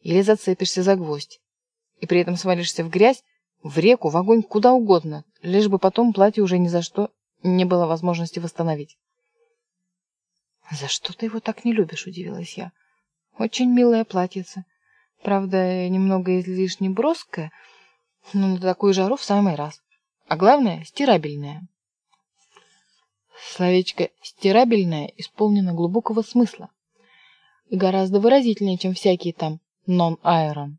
или зацепишься за гвоздь. И при этом свалишься в грязь, в реку, в огонь, куда угодно, лишь бы потом платье уже ни за что не было возможности восстановить. «За что ты его так не любишь?» – удивилась я. «Очень милое платьице. Правда, немного излишне броское, но на такую жару в самый раз. А главное – стирабельное». Словечко «стирабельное» исполнено глубокого смысла и гораздо выразительнее, чем всякие там «non-iron».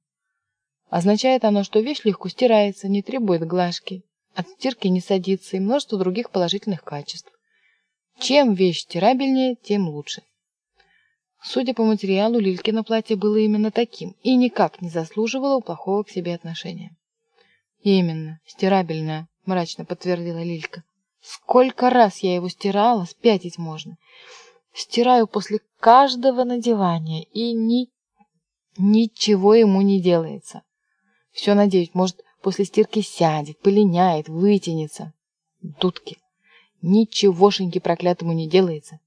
Означает оно, что вещь легко стирается, не требует глажки, от стирки не садится и множество других положительных качеств. Чем вещь стирабельнее, тем лучше. Судя по материалу, Лилькино платье было именно таким и никак не заслуживало плохого к себе отношения. «Именно, стирабельное», — мрачно подтвердила Лилька. «Сколько раз я его стирала, спятить можно. Стираю после каждого надевания, и ни... ничего ему не делается. Все, надеюсь, может, после стирки сядет, полиняет, вытянется. Дудки. Ничегошеньки проклятому не делается.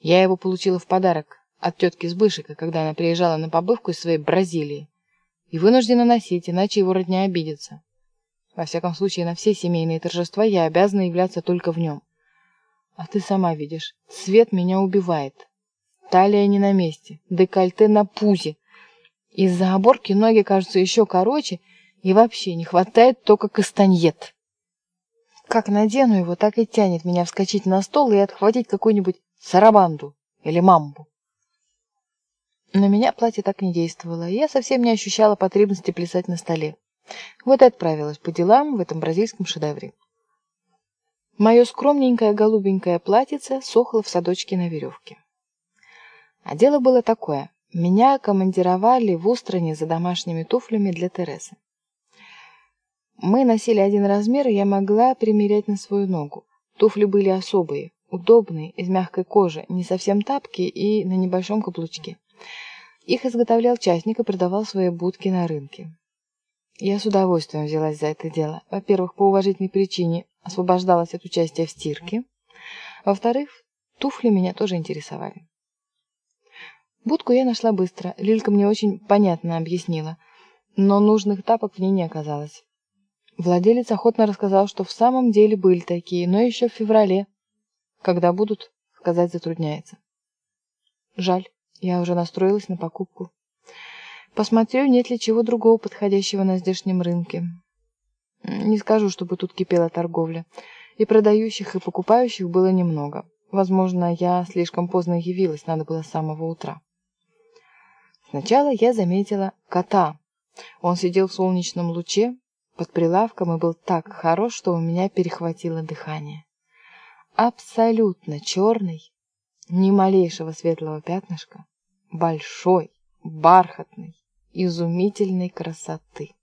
Я его получила в подарок от тетки Сбышика, когда она приезжала на побывку из своей Бразилии. И вынуждена носить, иначе его родня обидится. Во всяком случае, на все семейные торжества я обязана являться только в нем. А ты сама видишь, цвет меня убивает. Талия не на месте, декольте на пузе. Из-за оборки ноги кажутся еще короче, и вообще не хватает только кастаньет. Как надену его, так и тянет меня вскочить на стол и отхватить какую-нибудь сарабанду или мамбу. На меня платье так не действовало, и я совсем не ощущала потребности плясать на столе. Вот и отправилась по делам в этом бразильском шедевре. Мое скромненькое голубенькое платьице сохло в садочке на веревке. А дело было такое. Меня командировали в Устране за домашними туфлями для Тересы. Мы носили один размер, и я могла примерять на свою ногу. Туфли были особые, удобные, из мягкой кожи, не совсем тапки и на небольшом каблучке. Их изготовлял частник и продавал свои будки на рынке. Я с удовольствием взялась за это дело. Во-первых, по уважительной причине освобождалась от участия в стирке. Во-вторых, туфли меня тоже интересовали. Будку я нашла быстро. Лилька мне очень понятно объяснила. Но нужных тапок в ней не оказалось. Владелец охотно рассказал, что в самом деле были такие, но еще в феврале. Когда будут, сказать затрудняется. Жаль, я уже настроилась на покупку. Посмотрю, нет ли чего другого подходящего на здешнем рынке. Не скажу, чтобы тут кипела торговля. И продающих, и покупающих было немного. Возможно, я слишком поздно явилась, надо было с самого утра. Сначала я заметила кота. Он сидел в солнечном луче под прилавком и был так хорош, что у меня перехватило дыхание. Абсолютно черный, ни малейшего светлого пятнышка, большой, бархатный, изумительной красоты.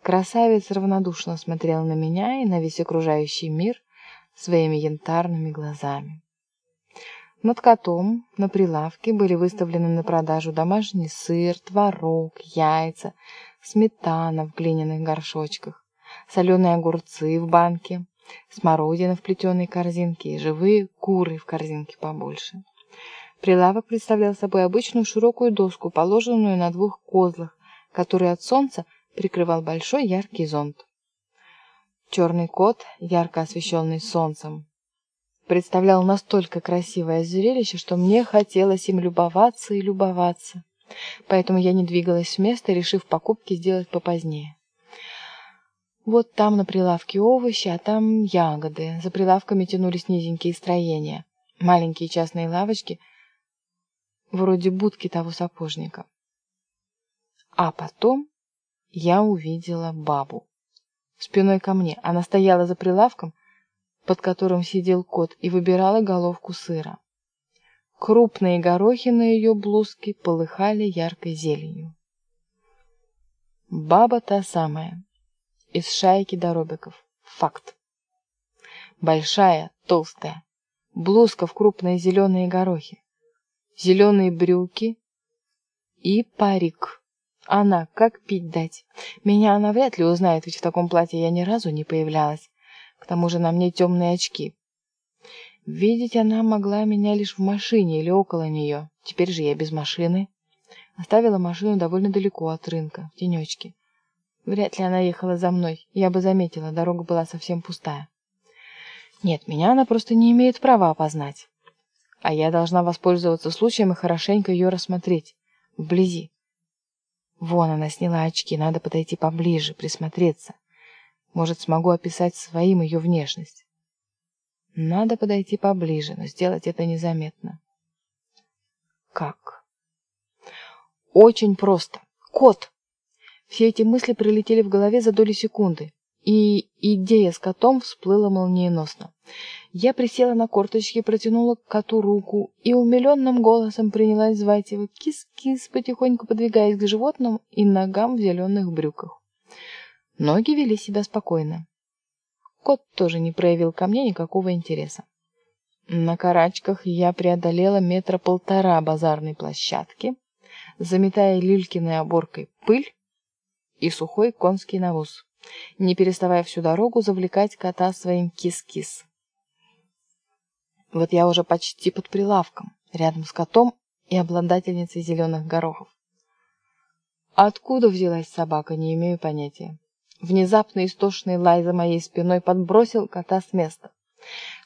Красавец равнодушно смотрел на меня и на весь окружающий мир своими янтарными глазами. Над котом на прилавке были выставлены на продажу домашний сыр, творог, яйца, сметана в глиняных горшочках, соленые огурцы в банке, смородина в плетеной корзинке и живые куры в корзинке побольше. Прилавок представлял собой обычную широкую доску, положенную на двух козлах, который от солнца прикрывал большой яркий зонт. Черный кот, ярко освещенный солнцем, представлял настолько красивое зрелище, что мне хотелось им любоваться и любоваться. Поэтому я не двигалась с места, решив покупки сделать попозднее. Вот там на прилавке овощи, а там ягоды. За прилавками тянулись низенькие строения, маленькие частные лавочки — вроде будки того сапожника. А потом я увидела бабу. Спиной ко мне она стояла за прилавком, под которым сидел кот, и выбирала головку сыра. Крупные горохи на ее блузке полыхали яркой зеленью. Баба та самая, из шайки доробиков. Факт. Большая, толстая, блузка в крупные зеленые горохи зеленые брюки и парик. Она, как пить дать. Меня она вряд ли узнает, ведь в таком платье я ни разу не появлялась. К тому же на мне темные очки. Видеть она могла меня лишь в машине или около нее. Теперь же я без машины. Оставила машину довольно далеко от рынка, в тенечке. Вряд ли она ехала за мной, я бы заметила, дорога была совсем пустая. Нет, меня она просто не имеет права опознать. А я должна воспользоваться случаем и хорошенько ее рассмотреть. Вблизи. Вон она сняла очки, надо подойти поближе, присмотреться. Может, смогу описать своим ее внешность. Надо подойти поближе, но сделать это незаметно. Как? Очень просто. Кот! Все эти мысли прилетели в голове за доли секунды, и идея с котом всплыла молниеносно. Я присела на корточки, протянула к коту руку и умиленным голосом принялась звать его «кис-кис», потихоньку подвигаясь к животному и ногам в зеленых брюках. Ноги вели себя спокойно. Кот тоже не проявил ко мне никакого интереса. На карачках я преодолела метра полтора базарной площадки, заметая Лилькиной оборкой пыль и сухой конский навоз, не переставая всю дорогу завлекать кота своим кис-кис. Вот я уже почти под прилавком, рядом с котом и обладательницей зеленых горохов. Откуда взялась собака, не имею понятия. Внезапно истошный лай за моей спиной подбросил кота с места.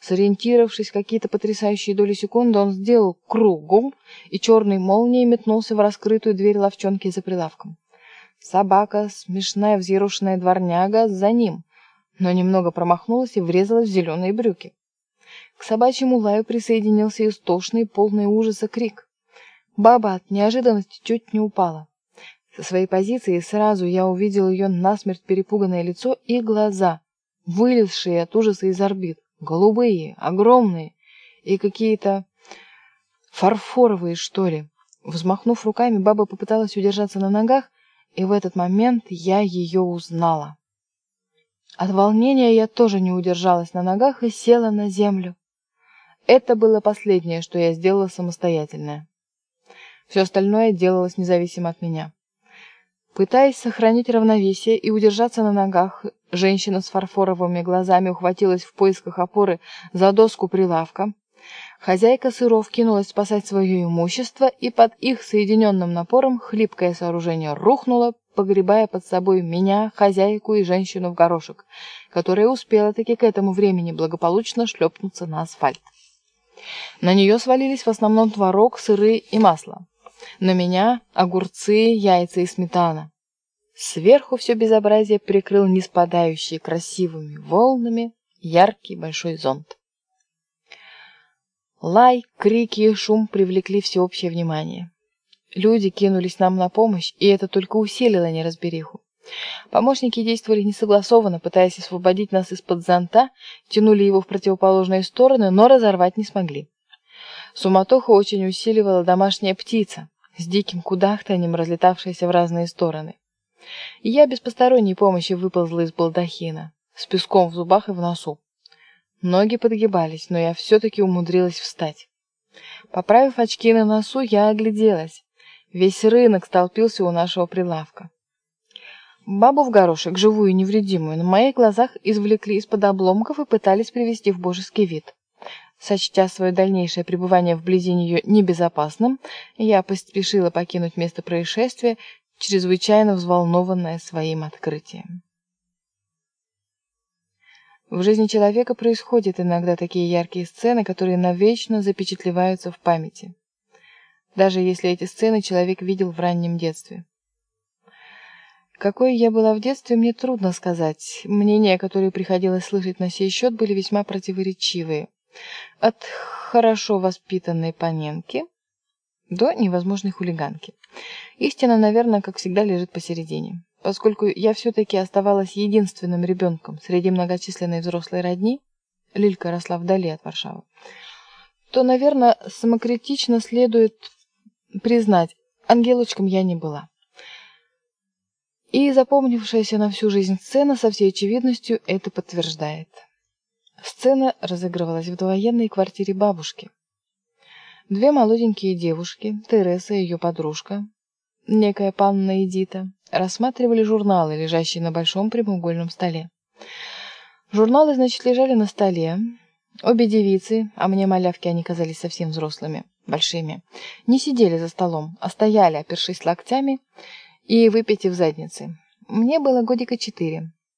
Сориентировавшись какие-то потрясающие доли секунды, он сделал кругом и черной молнией метнулся в раскрытую дверь ловчонки за прилавком. Собака, смешная взъерошенная дворняга, за ним, но немного промахнулась и врезалась в зеленые брюки. К собачьему лаю присоединился истошный, полный ужаса крик. Баба от неожиданности чуть не упала. Со своей позиции сразу я увидел ее насмерть перепуганное лицо и глаза, вылезшие от ужаса из орбит, голубые, огромные и какие-то фарфоровые, что ли. Взмахнув руками, баба попыталась удержаться на ногах, и в этот момент я ее узнала. От волнения я тоже не удержалась на ногах и села на землю. Это было последнее, что я сделала самостоятельно. Все остальное делалось независимо от меня. Пытаясь сохранить равновесие и удержаться на ногах, женщина с фарфоровыми глазами ухватилась в поисках опоры за доску прилавка. Хозяйка сыров кинулась спасать свое имущество, и под их соединенным напором хлипкое сооружение рухнуло, погребая под собой меня, хозяйку и женщину в горошек, которая успела таки к этому времени благополучно шлепнуться на асфальт. На нее свалились в основном творог, сыры и масло. На меня огурцы, яйца и сметана. Сверху все безобразие прикрыл не спадающий красивыми волнами яркий большой зонт. Лай, крики и шум привлекли всеобщее внимание. Люди кинулись нам на помощь, и это только усилило неразбериху. Помощники действовали несогласованно, пытаясь освободить нас из-под зонта, тянули его в противоположные стороны, но разорвать не смогли. Суматоху очень усиливала домашняя птица, с диким кудахтанием разлетавшаяся в разные стороны. И я без посторонней помощи выползла из балдахина, с песком в зубах и в носу. Ноги подгибались, но я все-таки умудрилась встать. Поправив очки на носу, я огляделась. Весь рынок столпился у нашего прилавка. Бабу в горошек, живую и невредимую, на моих глазах извлекли из-под обломков и пытались привести в божеский вид. Сочтя свое дальнейшее пребывание вблизи нее небезопасным, я поспешила покинуть место происшествия, чрезвычайно взволнованная своим открытием. В жизни человека происходят иногда такие яркие сцены, которые навечно запечатлеваются в памяти. Даже если эти сцены человек видел в раннем детстве. Какой я была в детстве, мне трудно сказать. Мнения, которые приходилось слышать на сей счет, были весьма противоречивые. От хорошо воспитанной паненки до невозможной хулиганки. Истина, наверное, как всегда, лежит посередине. Поскольку я все-таки оставалась единственным ребенком среди многочисленной взрослой родни, Лилька росла вдали от Варшавы, то, наверное, самокритично следует признать, ангелочком я не была. И запомнившаяся на всю жизнь сцена со всей очевидностью это подтверждает. Сцена разыгрывалась в довоенной квартире бабушки. Две молоденькие девушки, Тереса и ее подружка, некая панна Эдита, рассматривали журналы, лежащие на большом прямоугольном столе. Журналы, значит, лежали на столе. Обе девицы, а мне малявки они казались совсем взрослыми, большими, не сидели за столом, а стояли, опершись локтями и выпитив задницы. Мне было годика четыре.